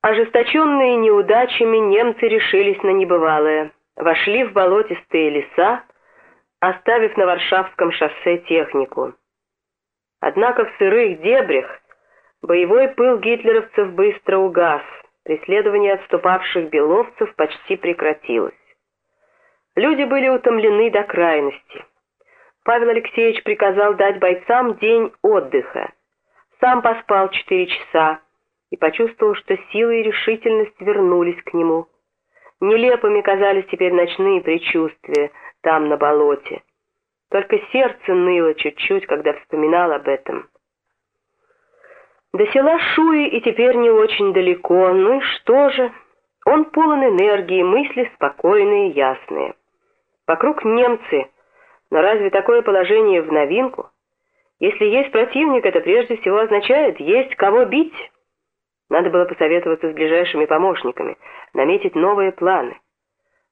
Ожесточенные неудачами немцы решились на небывалое, вошли в болотистые леса, оставив на Варшавском шоссе технику. Однако в сырых дебрях боевой пыл гитлеровцев быстро угас, преследование отступавших беловцев почти прекратилось. Люди были утомлены до крайности. Павел Алексеевич приказал дать бойцам день отдыха. Сам поспал четыре часа и почувствовал, что силы и решительность вернулись к нему. Нелепыми казались теперь ночные предчувствия там, на болоте. Только сердце ныло чуть-чуть, когда вспоминал об этом. До села Шуи и теперь не очень далеко, ну и что же? Он полон энергии, мысли спокойные, ясные. Вокруг немцы, но разве такое положение в новинку? Если есть противник, это прежде всего означает, есть кого бить. Надо было посоветоваться с ближайшими помощниками, наметить новые планы.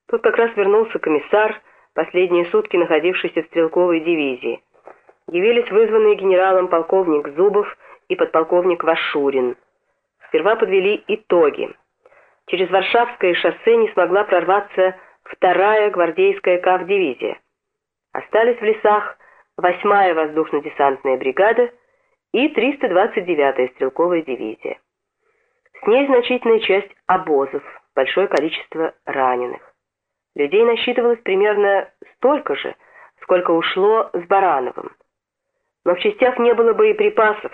Тут как раз вернулся комиссар, последние сутки находившийся в стрелковой дивизии. Явились вызванные генералом полковник Зубов и подполковник Вашурин. Сперва подвели итоги. Через Варшавское шоссе не смогла прорваться вторая гвардейская КАВ-дивизия. Остались в лесах 8-я воздушно-десантная бригада и 329-я стрелковая дивизия. С ней значительная часть обозов, большое количество раненых. Людей насчитывалось примерно столько же, сколько ушло с Барановым. Но в частях не было боеприпасов.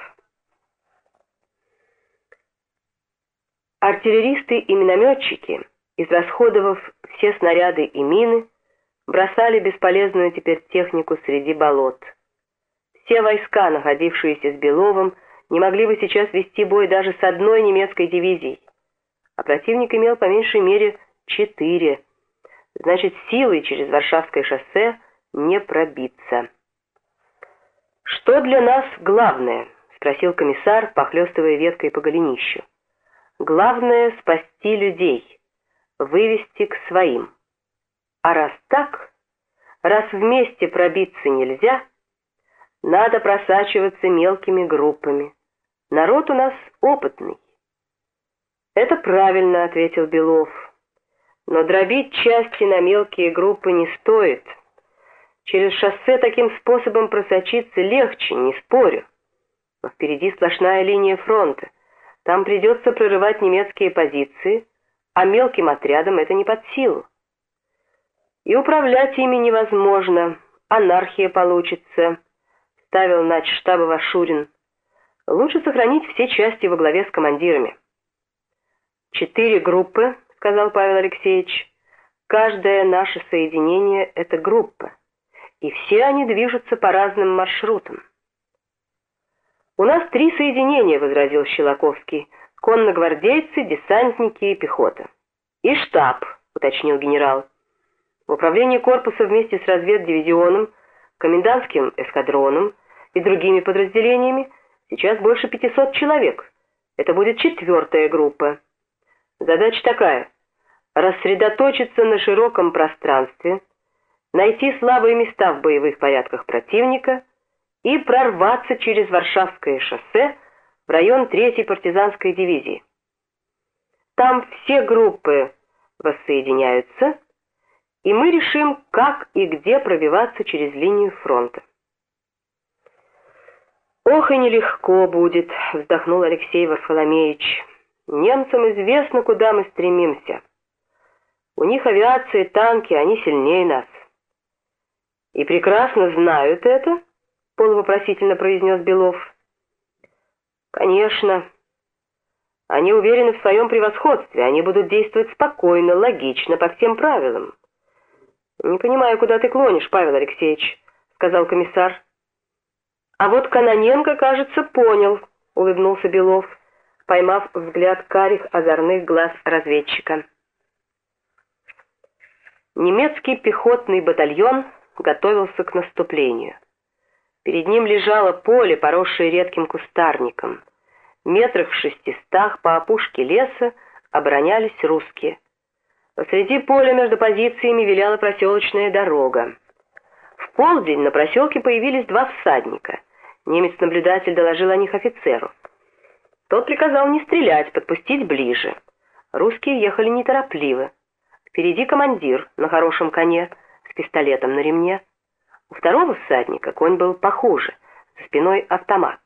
Артиллеристы и минометчики, израсходовав все снаряды и мины, бросали бесполезную теперь технику среди болот. Все войска, находившиеся с Беловым, не могли бы сейчас вести бой даже с одной немецкой дивизией. А противник имел по меньшей мере четыре. Значит, силой через Варшавское шоссе не пробиться. «Что для нас главное?» — спросил комиссар, похлестывая веткой по голенищу. «Главное — спасти людей, вывести к своим. А раз так, раз вместе пробиться нельзя, надо просачиваться мелкими группами». Народ у нас опытный. Это правильно, ответил Белов. Но дробить части на мелкие группы не стоит. Через шоссе таким способом просочиться легче, не спорю. Но впереди сплошная линия фронта. Там придется прорывать немецкие позиции, а мелким отрядам это не под силу. И управлять ими невозможно, анархия получится, ставил штаба Вашурин. Лучше сохранить все части во главе с командирами. «Четыре группы», — сказал Павел Алексеевич. «Каждое наше соединение — это группа, и все они движутся по разным маршрутам». «У нас три соединения», — возразил Щелоковский. «Конногвардейцы, десантники и пехота». «И штаб», — уточнил генерал. В управлении корпуса вместе с разведдивизионом, комендантским эскадроном и другими подразделениями Сейчас больше 500 человек. Это будет четвертая группа. Задача такая — рассредоточиться на широком пространстве, найти слабые места в боевых порядках противника и прорваться через Варшавское шоссе в район 3-й партизанской дивизии. Там все группы воссоединяются, и мы решим, как и где пробиваться через линию фронта. «Ох, и нелегко будет», — вздохнул Алексей Варфоломеевич. «Немцам известно, куда мы стремимся. У них авиация и танки, они сильнее нас». «И прекрасно знают это?» — полувопросительно произнес Белов. «Конечно. Они уверены в своем превосходстве, они будут действовать спокойно, логично, по всем правилам». «Не понимаю, куда ты клонишь, Павел Алексеевич», — сказал комиссар. А вот Каноненко, кажется, понял, улыбнулся Белов, поймав взгляд карих озорных глаз разведчика. Немецкий пехотный батальон готовился к наступлению. Перед ним лежало поле, поросшее редким кустарником. Метрах в шестистах по опушке леса оборонялись русские. Посреди поля между позициями виляла проселочная дорога. В полдень на проселке появились два всадника — Немец-наблюдатель доложил о них офицеру. Тот приказал не стрелять, подпустить ближе. Русские ехали неторопливо. Впереди командир на хорошем коне с пистолетом на ремне. У второго всадника конь был похуже, за спиной автомат.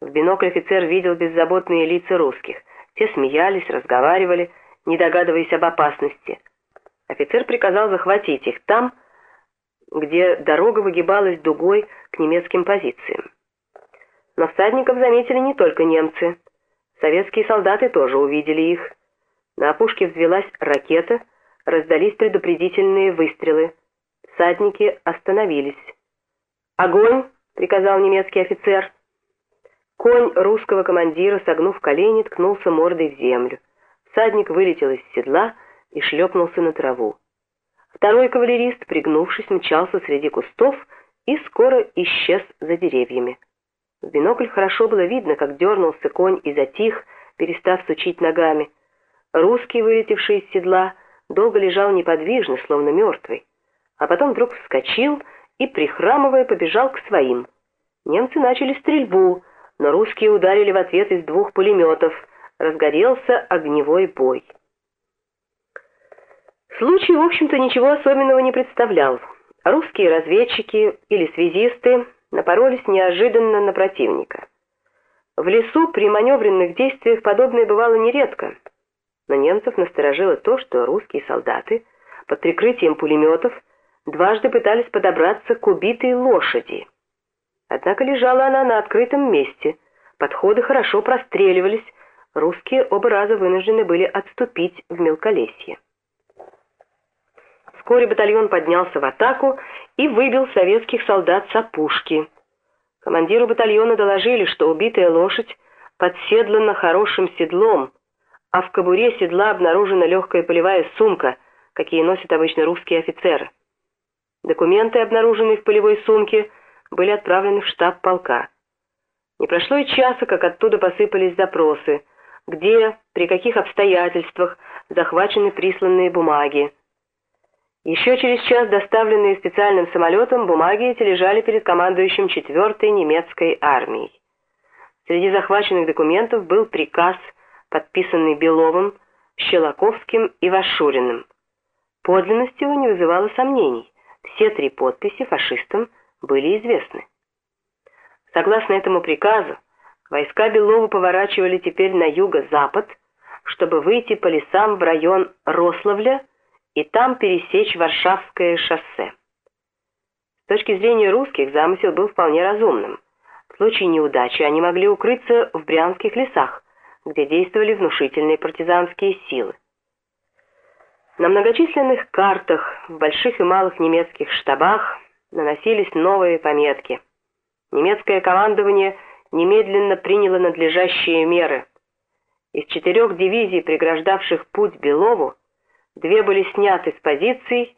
В бинокль офицер видел беззаботные лица русских. Те смеялись, разговаривали, не догадываясь об опасности. Офицер приказал захватить их там, где дорога выгибалась дугой к немецким позициям. Но всадников заметили не только немцы. Советские солдаты тоже увидели их. На опушке взвелась ракета, раздались предупредительные выстрелы. Всадники остановились. «Огонь!» — приказал немецкий офицер. Конь русского командира, согнув колени, ткнулся мордой в землю. Всадник вылетел из седла и шлепнулся на траву. Второй кавалерист, пригнувшись, мчался среди кустов и скоро исчез за деревьями. В бинокль хорошо было видно, как дернулся конь и затих, перестав сучить ногами. Русский, вылетевший из седла, долго лежал неподвижно, словно мертвый, а потом вдруг вскочил и, прихрамывая, побежал к своим. Немцы начали стрельбу, но русские ударили в ответ из двух пулеметов. Разгорелся огневой бой. Случай, в общем-то, ничего особенного не представлял. Русские разведчики или связисты напоролись неожиданно на противника. В лесу при маневренных действиях подобное бывало нередко, но немцев насторожило то, что русские солдаты под прикрытием пулеметов дважды пытались подобраться к убитой лошади. Однако лежала она на открытом месте, подходы хорошо простреливались, русские оба раза вынуждены были отступить в мелколесье. Вскоре батальон поднялся в атаку и выбил советских солдат с опушки. Командиру батальона доложили, что убитая лошадь подседлана хорошим седлом, а в кобуре седла обнаружена легкая полевая сумка, какие носят обычно русские офицеры. Документы, обнаруженные в полевой сумке, были отправлены в штаб полка. Не прошло и часа, как оттуда посыпались запросы, где, при каких обстоятельствах захвачены присланные бумаги. Еще через час, доставленные специальным самолетом, бумаги эти лежали перед командующим 4-й немецкой армией. Среди захваченных документов был приказ, подписанный Беловым, Щелоковским и Вашуриным. Подлинность его не вызывала сомнений. Все три подписи фашистам были известны. Согласно этому приказу, войска Белова поворачивали теперь на юго-запад, чтобы выйти по лесам в район Рославля, и там пересечь Варшавское шоссе. С точки зрения русских замысел был вполне разумным. В случае неудачи они могли укрыться в брянских лесах, где действовали внушительные партизанские силы. На многочисленных картах в больших и малых немецких штабах наносились новые пометки. Немецкое командование немедленно приняло надлежащие меры. Из четырех дивизий, преграждавших путь Белову, Две были сняты с позиций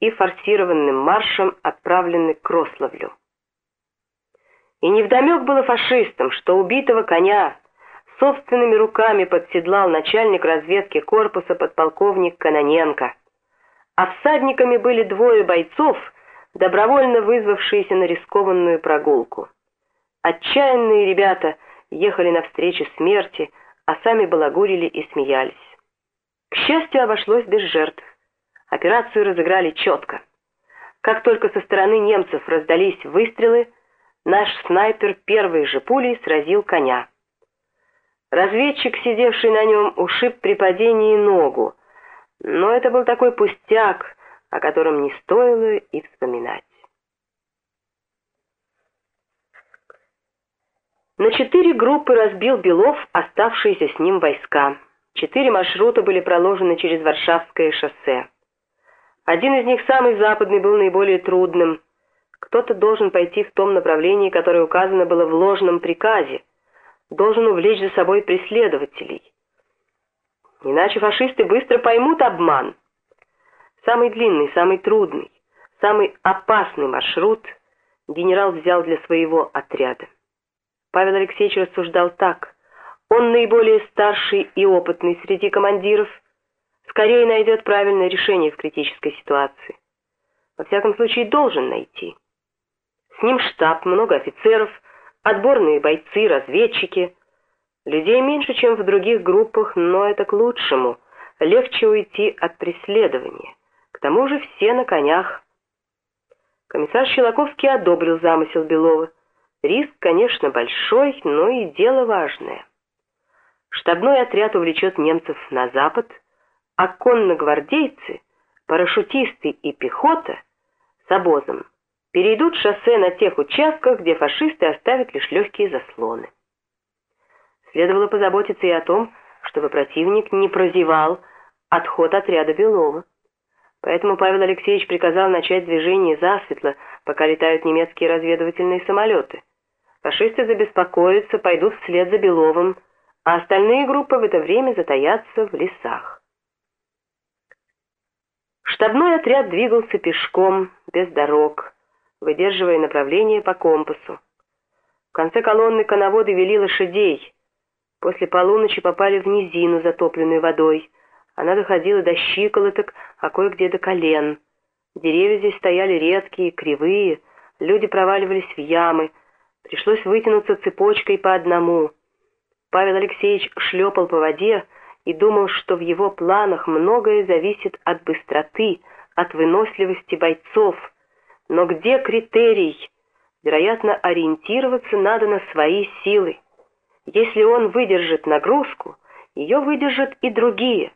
и форсированным маршем отправлены к Рославлю. И невдомек было фашистам, что убитого коня собственными руками подседлал начальник разведки корпуса подполковник Каноненко. А всадниками были двое бойцов, добровольно вызвавшиеся на рискованную прогулку. Отчаянные ребята ехали навстречу смерти, а сами балагурили и смеялись. К счастью, обошлось без жертв. Операцию разыграли четко. Как только со стороны немцев раздались выстрелы, наш снайпер первой же пулей сразил коня. Разведчик, сидевший на нем, ушиб при падении ногу, но это был такой пустяк, о котором не стоило и вспоминать. На четыре группы разбил Белов оставшиеся с ним войска. Четыре маршрута были проложены через Варшавское шоссе. Один из них, самый западный, был наиболее трудным. Кто-то должен пойти в том направлении, которое указано было в ложном приказе, должен увлечь за собой преследователей. Иначе фашисты быстро поймут обман. Самый длинный, самый трудный, самый опасный маршрут генерал взял для своего отряда. Павел Алексеевич рассуждал так – он наиболее старший и опытный среди командиров, скорее найдет правильное решение в критической ситуации. Во всяком случае, должен найти. С ним штаб, много офицеров, отборные бойцы, разведчики. Людей меньше, чем в других группах, но это к лучшему. Легче уйти от преследования. К тому же все на конях. Комиссар Щелоковский одобрил замысел Белова. Риск, конечно, большой, но и дело важное. Штабной отряд увлечет немцев на запад, а конногвардейцы, парашютисты и пехота с обозом перейдут шоссе на тех участках, где фашисты оставят лишь легкие заслоны. Следовало позаботиться и о том, чтобы противник не прозевал отход отряда Белова. Поэтому Павел Алексеевич приказал начать движение засветло, пока летают немецкие разведывательные самолеты. Фашисты забеспокоятся, пойдут вслед за Беловым, а остальные группы в это время затаятся в лесах. Штабной отряд двигался пешком, без дорог, выдерживая направление по компасу. В конце колонны коноводы вели лошадей, После полуночи попали в низину, затопленную водой. Она доходила до щиколоток, а кое-где до колен. Деревья здесь стояли редкие, кривые, люди проваливались в ямы. Пришлось вытянуться цепочкой по одному. Павел Алексеевич шлепал по воде и думал, что в его планах многое зависит от быстроты, от выносливости бойцов. Но где критерий? Вероятно, ориентироваться надо на свои силы. Если он выдержит нагрузку, ее выдержат и другие,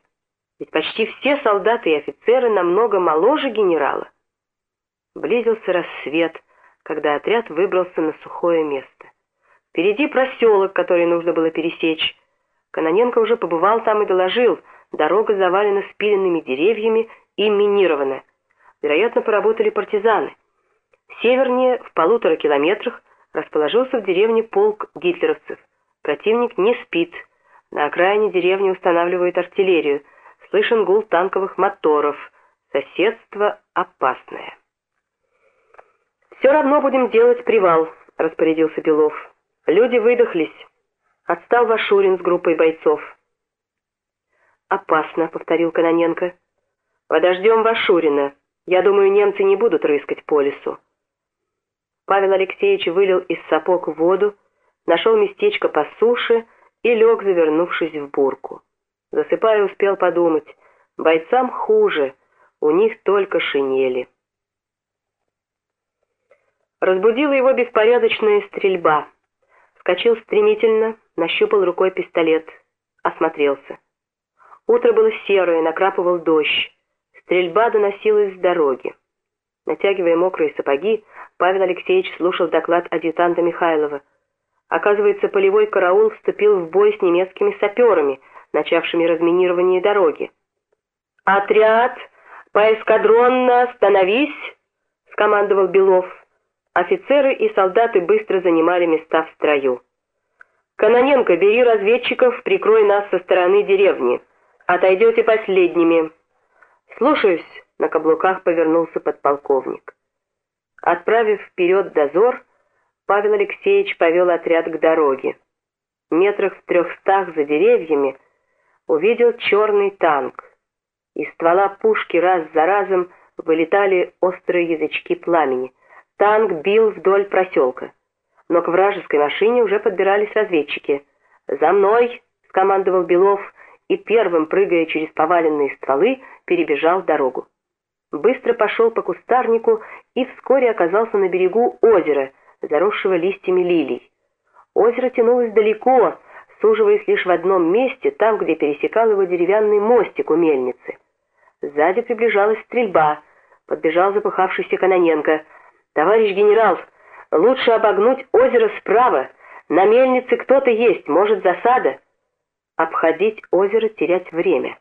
ведь почти все солдаты и офицеры намного моложе генерала. Близился рассвет, когда отряд выбрался на сухое место. Впереди проселок, который нужно было пересечь. Каноненко уже побывал там и доложил, дорога завалена спиленными деревьями и минирована. Вероятно, поработали партизаны. Севернее, в полутора километрах, расположился в деревне полк гитлеровцев. Противник не спит. На окраине деревни устанавливают артиллерию. Слышен гул танковых моторов. Соседство опасное. «Все равно будем делать привал», — распорядился Белов. «Люди выдохлись. Отстал Вашурин с группой бойцов». «Опасно», — повторил Каноненко. «Подождем Вашурина. Я думаю, немцы не будут рыскать по лесу». Павел Алексеевич вылил из сапог воду, нашел местечко по суше и лег, завернувшись в бурку. Засыпая, успел подумать, бойцам хуже, у них только шинели. Разбудила его беспорядочная стрельба. Вскочил стремительно, нащупал рукой пистолет, осмотрелся. Утро было серое, накрапывал дождь. Стрельба доносилась с дороги. Натягивая мокрые сапоги, Павел Алексеевич слушал доклад адъютанта Михайлова — Оказывается, полевой караул вступил в бой с немецкими саперами, начавшими разминирование дороги. «Отряд! Поэскадронно остановись!» — скомандовал Белов. Офицеры и солдаты быстро занимали места в строю. «Каноненко, бери разведчиков, прикрой нас со стороны деревни. Отойдете последними». «Слушаюсь», — на каблуках повернулся подполковник. Отправив вперед дозор, Павел Алексеевич повел отряд к дороге. Метрах в трехстах за деревьями увидел черный танк. Из ствола пушки раз за разом вылетали острые язычки пламени. Танк бил вдоль проселка. Но к вражеской машине уже подбирались разведчики. «За мной!» — скомандовал Белов и первым, прыгая через поваленные стволы, перебежал дорогу. Быстро пошел по кустарнику и вскоре оказался на берегу озера — заросшего листьями лилий. Озеро тянулось далеко, суживаясь лишь в одном месте, там, где пересекал его деревянный мостик у мельницы. Сзади приближалась стрельба. Подбежал запыхавшийся Каноненко. «Товарищ генерал, лучше обогнуть озеро справа. На мельнице кто-то есть, может, засада?» Обходить озеро, терять время.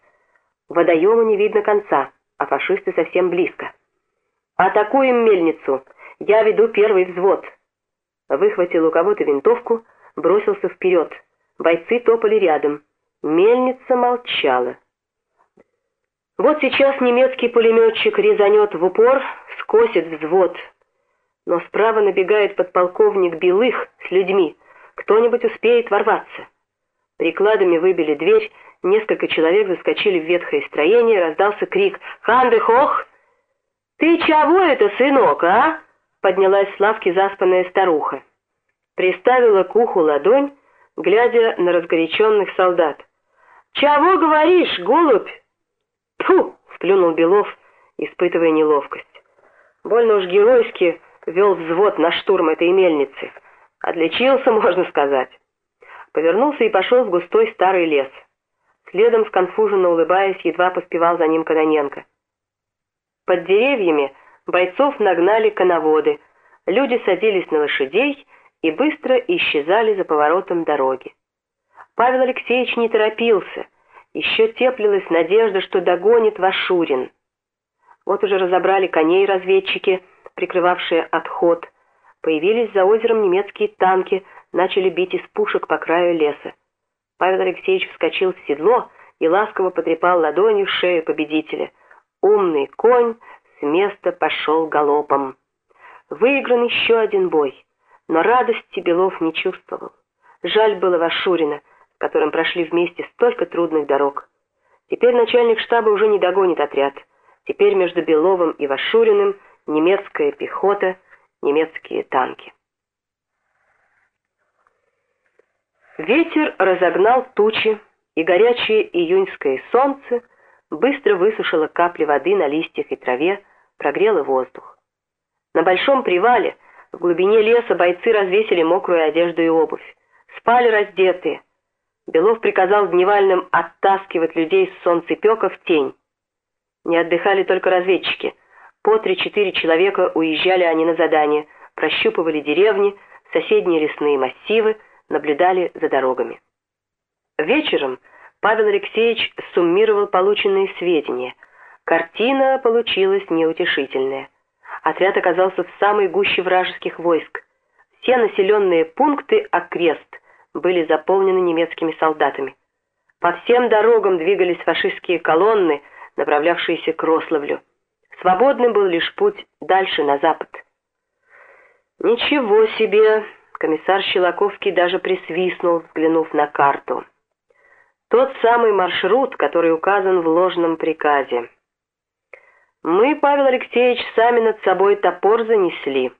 Водоему не видно конца, а фашисты совсем близко. «Атакуем мельницу! Я веду первый взвод!» Выхватил у кого-то винтовку, бросился вперед. Бойцы топали рядом. Мельница молчала. Вот сейчас немецкий пулеметчик резанет в упор, скосит взвод. Но справа набегает подполковник Белых с людьми. Кто-нибудь успеет ворваться. Прикладами выбили дверь, несколько человек заскочили в ветхое строение, раздался крик «Ханды хох!» «Ты чего это, сынок, а?» Поднялась с лавки заспанная старуха. Приставила к уху ладонь, глядя на разгоряченных солдат. «Чего говоришь, голубь?» «Тьфу!» — сплюнул Белов, испытывая неловкость. Больно уж геройски вел взвод на штурм этой мельницы. Отличился, можно сказать. Повернулся и пошел в густой старый лес. Следом, сконфуженно улыбаясь, едва поспевал за ним Кононенко. Под деревьями бойцов нагнали коноводы, люди садились на лошадей и быстро исчезали за поворотом дороги. Павел Алексеевич не торопился, еще теплилась надежда, что догонит Вашурин. Вот уже разобрали коней разведчики, прикрывавшие отход. Появились за озером немецкие танки, начали бить из пушек по краю леса. Павел Алексеевич вскочил в седло и ласково потрепал ладонью шею победителя. Умный конь с места пошел галопом. Выигран еще один бой, но радости Белов не чувствовал. Жаль было Вашурина, с которым прошли вместе столько трудных дорог. Теперь начальник штаба уже не догонит отряд. Теперь между Беловым и Вашуриным немецкая пехота, немецкие танки. Ветер разогнал тучи, и горячее июньское солнце быстро высушило капли воды на листьях и траве, прогрело воздух. На большом привале в глубине леса бойцы развесили мокрую одежду и обувь. Спали раздетые. Белов приказал дневальным оттаскивать людей с солнцепека в тень. Не отдыхали только разведчики. По три-четыре человека уезжали они на задание, прощупывали деревни, соседние лесные массивы, наблюдали за дорогами. Вечером Павел Алексеевич суммировал полученные сведения. Картина получилась неутешительная. Отряд оказался в самой гуще вражеских войск. Все населенные пункты окрест были заполнены немецкими солдатами. По всем дорогам двигались фашистские колонны, направлявшиеся к Рославлю. Свободным был лишь путь дальше на запад. «Ничего себе!» Комиссар Щелоковский даже присвистнул, взглянув на карту. Тот самый маршрут, который указан в ложном приказе. Мы, Павел Алексеевич, сами над собой топор занесли.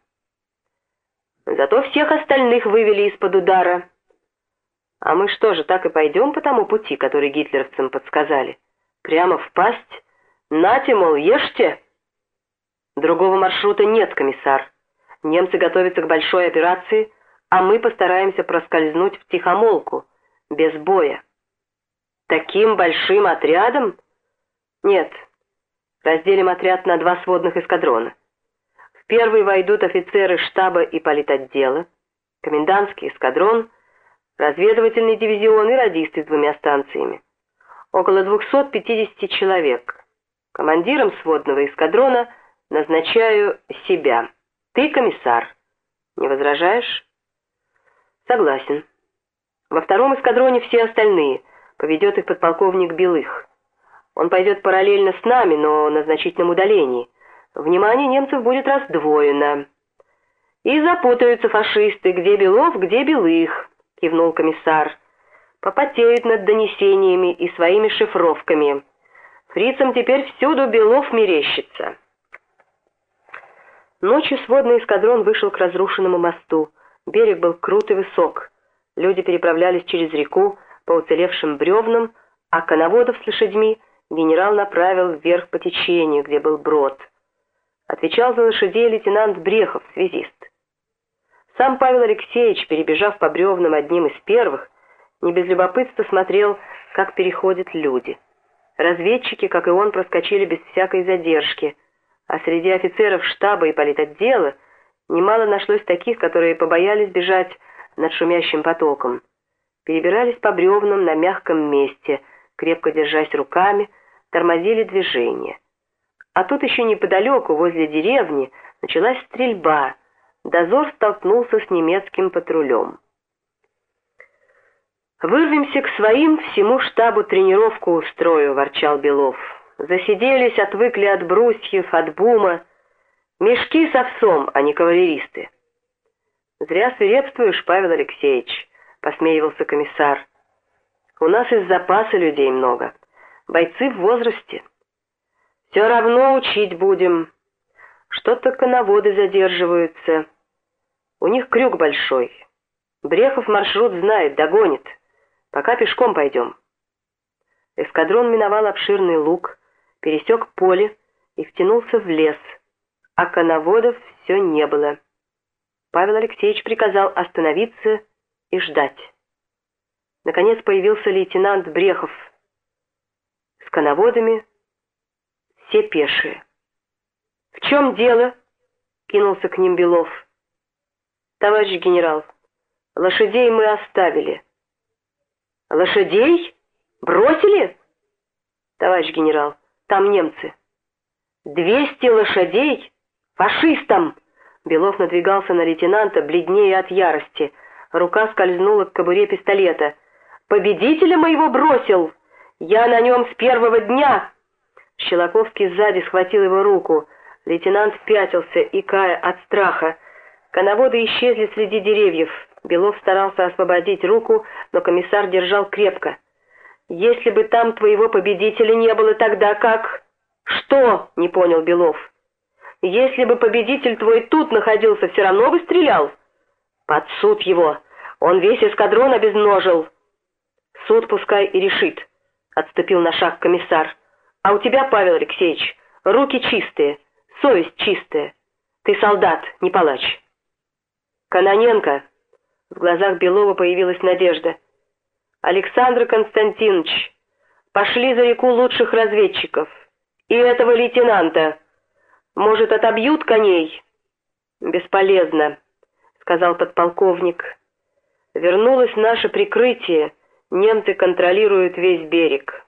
Зато всех остальных вывели из-под удара. А мы что же, так и пойдем по тому пути, который гитлеровцам подсказали? Прямо в пасть? Нате, мол, ешьте? Другого маршрута нет, комиссар. Немцы готовятся к большой операции — а мы постараемся проскользнуть в тихомолку, без боя. Таким большим отрядом? Нет. Разделим отряд на два сводных эскадрона. В первый войдут офицеры штаба и политотдела, комендантский эскадрон, разведывательный дивизион и радисты с двумя станциями. Около 250 человек. Командиром сводного эскадрона назначаю себя. Ты комиссар. Не возражаешь? Согласен. Во втором эскадроне все остальные. Поведет их подполковник Белых. Он пойдет параллельно с нами, но на значительном удалении. Внимание немцев будет раздвоено. И запутаются фашисты, где Белов, где Белых, кивнул комиссар. Попотеют над донесениями и своими шифровками. Фрицам теперь всюду Белов мерещится. Ночью сводный эскадрон вышел к разрушенному мосту. Берег был крут и высок. Люди переправлялись через реку по уцелевшим бревнам, а коноводов с лошадьми генерал направил вверх по течению, где был брод. Отвечал за лошадей лейтенант Брехов, связист. Сам Павел Алексеевич, перебежав по бревнам одним из первых, не без любопытства смотрел, как переходят люди. Разведчики, как и он, проскочили без всякой задержки, а среди офицеров штаба и политотдела – Немало нашлось таких, которые побоялись бежать над шумящим потоком. Перебирались по бревнам на мягком месте, крепко держась руками, тормозили движение. А тут еще неподалеку, возле деревни, началась стрельба. Дозор столкнулся с немецким патрулем. «Вырвемся к своим, всему штабу тренировку устрою», — ворчал Белов. «Засиделись, отвыкли от брусьев, от бума». Мешки с овсом, а не кавалеристы. Зря свирепствуешь, Павел Алексеевич, посмеивался комиссар. У нас из запаса людей много. Бойцы в возрасте. Все равно учить будем. Что-то коноводы задерживаются. У них крюк большой. Брехов маршрут знает, догонит. Пока пешком пойдем. Эскадрон миновал обширный луг, пересек поле и втянулся в лес, а коноводов все не было. Павел Алексеевич приказал остановиться и ждать. Наконец появился лейтенант Брехов. С коноводами все пешие. «В чем дело?» — кинулся к ним Белов. «Товарищ генерал, лошадей мы оставили». «Лошадей? Бросили?» «Товарищ генерал, там немцы». «Двести лошадей? Фашистам!» Белов надвигался на лейтенанта, бледнее от ярости. Рука скользнула к кобуре пистолета. «Победителя моего бросил! Я на нем с первого дня!» Щелоковский сзади схватил его руку. Лейтенант пятился, икая от страха. Коноводы исчезли среди деревьев. Белов старался освободить руку, но комиссар держал крепко. «Если бы там твоего победителя не было, тогда как...» «Что?» — не понял Белов. «Если бы победитель твой тут находился, все равно бы стрелял?» «Под суд его! Он весь эскадрон обезножил!» «Суд пускай и решит», — отступил на шаг комиссар. «А у тебя, Павел Алексеевич, руки чистые, совесть чистая. Ты солдат, не палач». «Каноненко!» В глазах Белова появилась надежда. «Александр Константинович, пошли за реку лучших разведчиков. И этого лейтенанта. Может, отобьют коней?» «Бесполезно», — сказал подполковник. «Вернулось наше прикрытие. Немцы контролируют весь берег».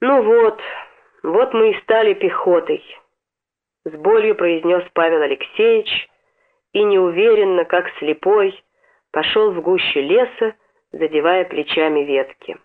«Ну вот, вот мы и стали пехотой», — с болью произнес Павел Алексеевич и неуверенно, как слепой, пошел в гущу леса, задевая плечами ветки.